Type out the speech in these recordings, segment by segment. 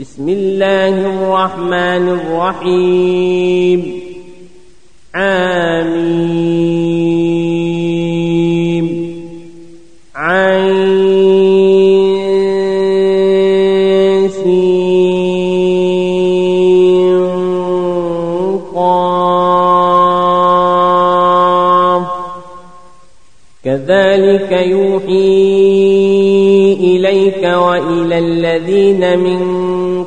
بسم الله الرحمن الرحيم. آمين. عين سين قاف. كذلك يوحي إليك وإلى الذين من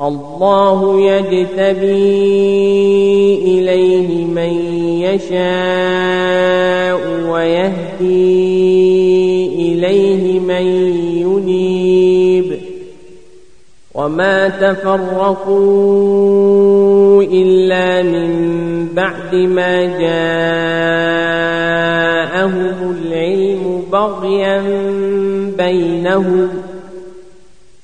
الله يجتبي إليه من يشاء ويهدي إليه من ينيب وما تفرقوا إلا من بعد ما جاءهم العلم بغيا بينهم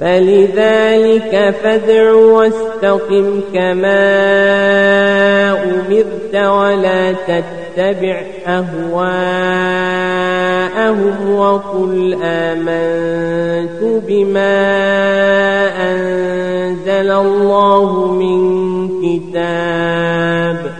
فلذلك فادع واستقم كما أمرت ولا تتبع أهواءهم وقل آمنت بما أنزل الله من كتاب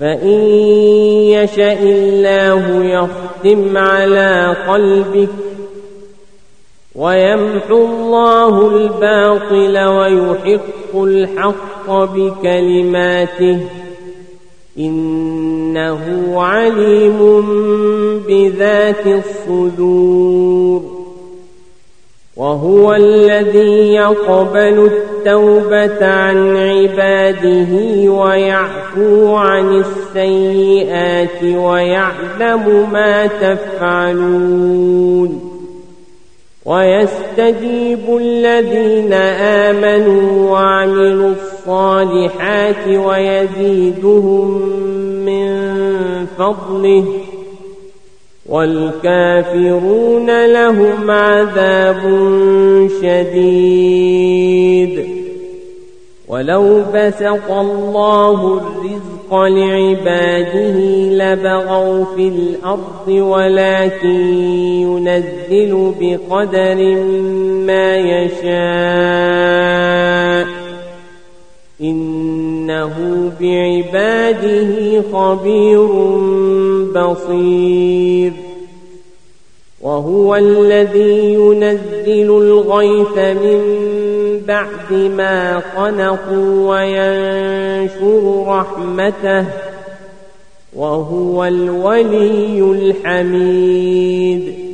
فإن يشأ الله يختم على قلبك ويمحو الله الباطل ويحق الحق بكلماته إنه عليم بذات الصدور وهو الذي يقبل التوبة عن عباده ويعفو عن السيئات ويعلم ما تفعلون ويستجيب الذين آمنوا وعملوا الصالحات ويزيدهم من فضله والكافرون لهم عذاب شديد. ولو بسط الله الرزق لعباده لبغوا في الأرض ولكن ينزل بقدر ما يشاء. إنه بعباده خبير بصير. وهو الذي ينزل الغيث من بعد ما قنطوا وينشر رحمته. وهو الولي الحميد.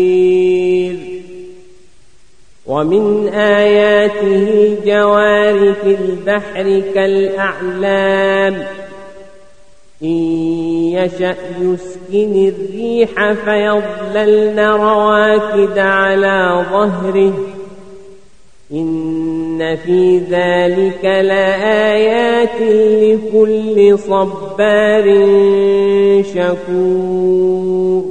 ومن آياته جوار في البحر كالأعلام. إن يشأ يسكن الريح فيضللن رواكد على ظهره. إن في ذلك لآيات لكل صبار شكور.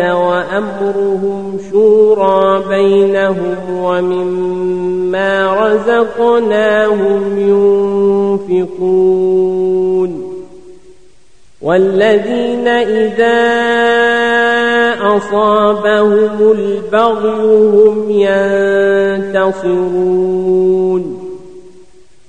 وأمرهم شورى بينهم ومما رزقناهم ينفقون. والذين إذا أصابهم البغي هم ينتصرون.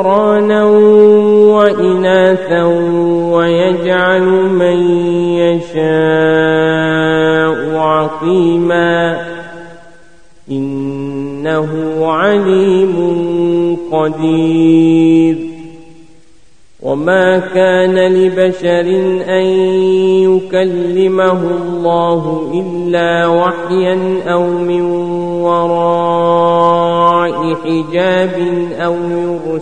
ذكرانا وإناثا ويجعل من يشاء عقيما إنه عليم قدير وما كان لبشر أن يكلمه الله إلا وحيا أو من وراء حجاب